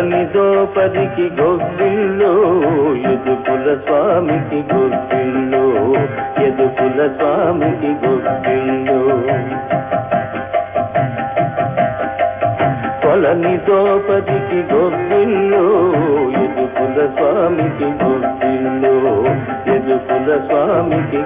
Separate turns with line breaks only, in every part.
కొలని పదికి గొబ్బిల్లో ఎదుకుల స్వామికి గొబ్బిల్లో ఎదుకుల స్వామికి గొబ్బిల్లో కొలని పదికి గొబ్బిల్లో ఎదుకుల స్వామికి గొబ్బిల్లో ఎదుకుల స్వామికి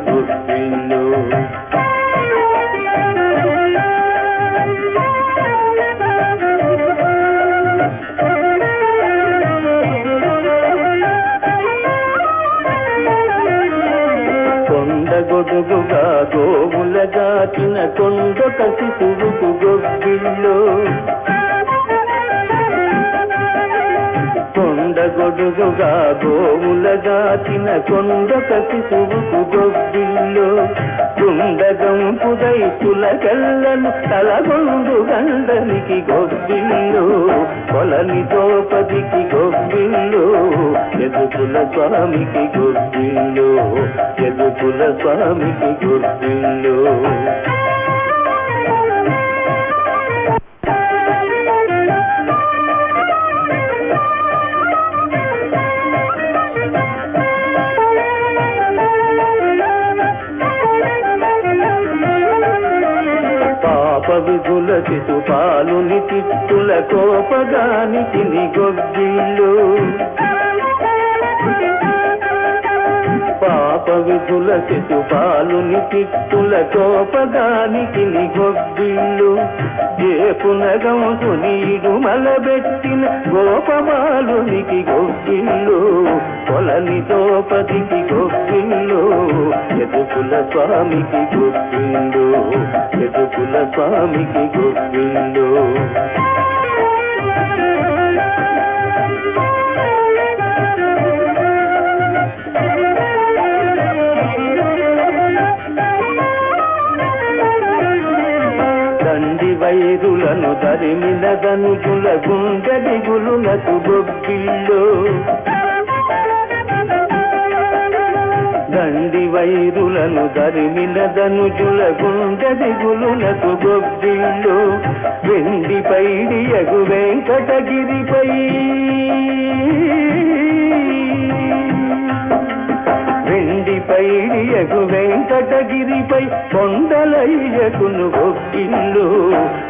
గొడుగుగా కొండగొడుగుగా గోవులగాచిన కొండొక శిశువుకు గొబ్బిల్లు కొండగొడుగుగా గోవులగాచిన కొండొక శిశువుకు గొబ్బిల్లు కుండగంపు దైతులకెల్లను తలగొండు గండనికి గొబ్బిల్లు కొలని తోపదికి గొబ్బిల్లు ఎదుకుల స్వామికి గొబ్బిల్లు ఎదుకుల స్వామికి గొబ్బిల్లు పాప విధుల చితు తిట్టుల చిత్తుల కోపగానికి నిగొబ్బిల్లు పాప విధుల చితు తిట్టుల చిత్తుల కోపగానికి నిగొబ్బిల్లు ఏ పునగంసు నీడు మలబెట్టిన గోపబాలునికి గొబ్బిళ్ళు కొలని దోపదికి గొబ్బిల్లు ఎదుకుల స్వామికి గొబ్బిల్లు ఎదుకుల స్వామికి గొబ్బిల్లు. దండి వైరులను తరిమిన దనుజుల గుండె దిగులునకు గొబ్బిల్లు. దండి వైరులను దరిమిన దనుజుల గుండె దిగులునకు గొబ్బిల్లు వెండి పైడి ఎగు వెంకటగిరిపై. వెండి పైడి ఎగు వెంకటగిరిపై కొండలయ్యకును గొబ్బిల్లు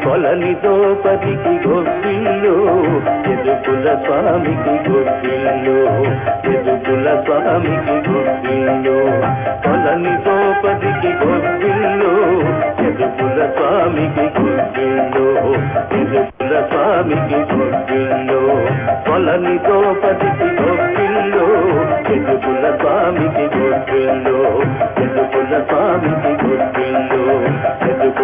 కొలని దోపదికి గొబ్బిల్లు ఎదుకుల స్వామికి గొబ్బిల్లు ఎదుకుల స్వామికి గొబ్బిల్లు కొలని దోపదికి గొబ్బిల్లు ఎదుకుల స్వామికి గొబ్బిల్లు ఎదుకుల స్వామికి గొబ్బిల్లు కొలని దోపదికి గొబ్బిల్లు ఎదుకుల స్వామికి గొబ్బిల్లు ఎదుకుల స్వామికి గొబ్బిల్లు ఎదుకుల